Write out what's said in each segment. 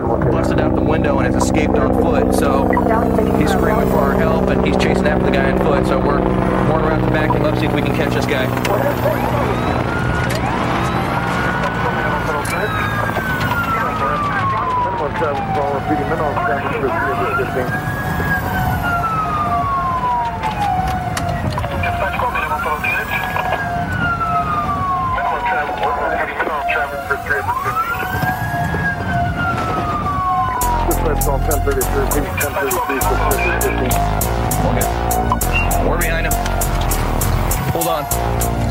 busted out the window and has escaped on foot. So he's screaming for our help and he's chasing after the guy on foot. So we're going around the back him up, see if we can catch this guy. Okay. We're behind him. Hold on.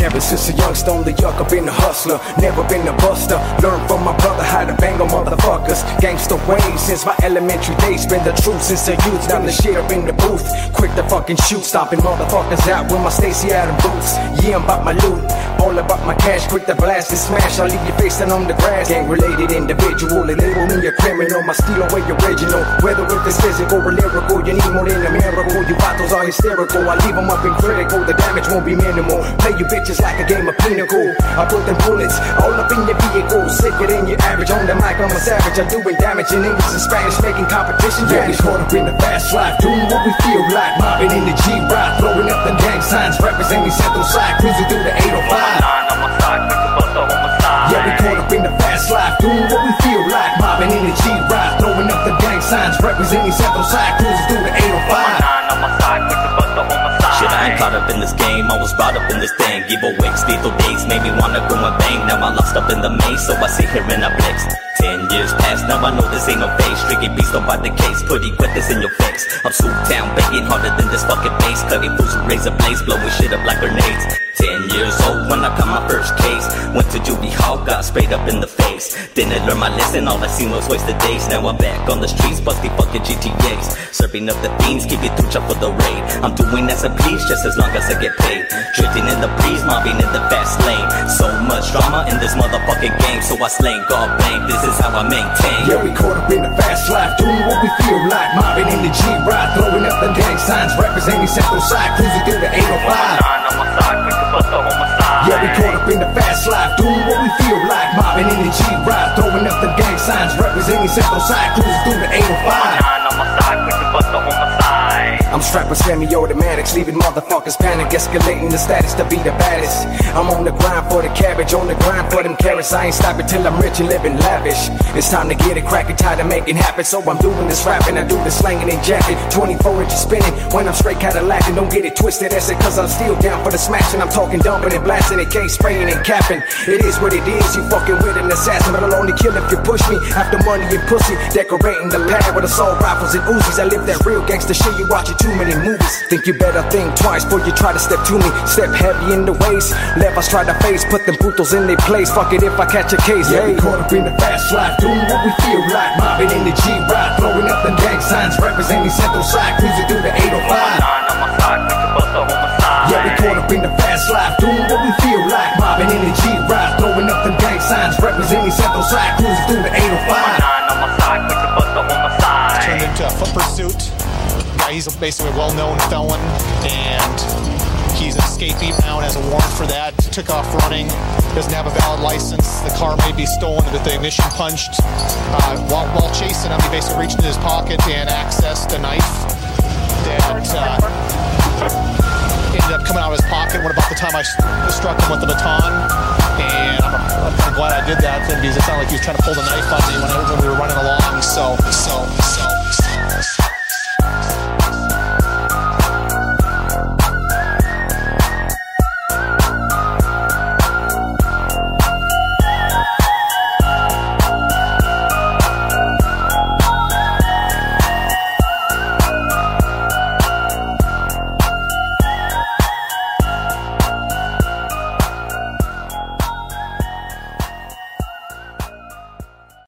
Ever since a youngster on the yuck, I've been a hustler, never been a buster. Learned from my brother how to bang on motherfuckers. Gangsta ways since my elementary days, been the truth since a youth. Down the up in the booth, quick to fucking shoot, stomping motherfuckers out with my Stacy Adam boots. Yeah, I'm about my loot, all about my cash, quick to blast and smash. I'll leave you facing on the grass. Gang related individual, and label me a criminal. My steel away original, whether if it's physical or lyrical, you need more than a miracle. You vatos are hysterical, I leave them up in critical. The damage won't be minimal. Play you bitches like a game of pinnacle. I put them bullets all up in your vehicle, sicker than your average. On the mic, I'm a savage. I'm doing damage in English and Spanish, making competition. Yeah, we caught up in the fast life, doing what we feel like. Mobbing in the G ride, throwing up the gang signs, representing Central Side, cruising through the 805. Yeah, we caught up in the fast life, doing what we feel like. Mobbing in the G ride, throwing up the gang signs, representing Central Side, cruising through in this game, I was brought up in this thing. Giveaways, lethal days made me wanna go and bang. Now I'm lost up in the maze, so I sit here and I flex. Ten years past, now I know this ain't no face. Tricky beast don't buy the case, pretty quick this in your face. I'm swoop down, banging harder than this fucking bass. Cutting fools razor blades, blowing shit up like grenades. Ten years old when I caught my first case. Went to juvie hall, got sprayed up in the face. Didn't learn my lesson, all I seen was wasted days. Now I'm back on the streets, busting fucking GTAs. Serving up the fiends, keep it chop for the raid. I'm doing as I please, just as long as I get paid. Drifting in the breeze, mobbing in the fast lane. So much drama in this motherfucking game, so I slang God blame. This is how I maintain. Yeah, we caught up in the fast life, doing what we feel like. Mobbing in the G ride, throwing up the gang signs, representing Central Side, cruising through the 805. Central Side, cruising through the 805. I'm strapping semi-automatics, leaving motherfuckers panic, escalating the status to be the baddest. I'm on the grind for the cabbage, on the grind for them carrots. I ain't stopping till I'm rich and living lavish. It's time to get it cracking, tired of making happen. So I'm doing this rapping, I do the slanging and jacking. 24 inches spinning when I'm straight Cadillac and don't get it twisted. That's it, cause I'm still down for the smashing. I'm talking dumping and blasting it, can't spraying and capping. It is what it is, you fucking with an assassin, but I'll only kill if you push me. After money and pussy, decorating the pad with assault rifles and Uzis. I live that real gangster shit, you watching too many movies. Think you better think twice before you try to step to me. Step heavy in the waist, left I try to face, put them putos in their place. Fuck it if I catch a case. Oh yeah, we caught up in the fast life, doing what we feel like. Mobbing in the G ride, throwing up the gang signs, representing Central Side, cruising through the 805. Yeah, we caught up in the fast life, doing what we feel like. Mobbing in the G ride, throwing up the gang signs, representing Central Side, cruising through the 805. turned into a foot pursuit. Yeah, he's basically a well-known felon, and he's escaping now and has a warrant for that. Took off running, doesn't have a valid license. The car may be stolen with the ignition punched. Uh, while, while chasing him, he basically reached into his pocket and accessed a knife that uh, ended up coming out of his pocket when about the time I struck him with the baton. And I'm, I'm glad I did that because it sounded like he was trying to pull the knife on me when, I, when we were running along. So, so,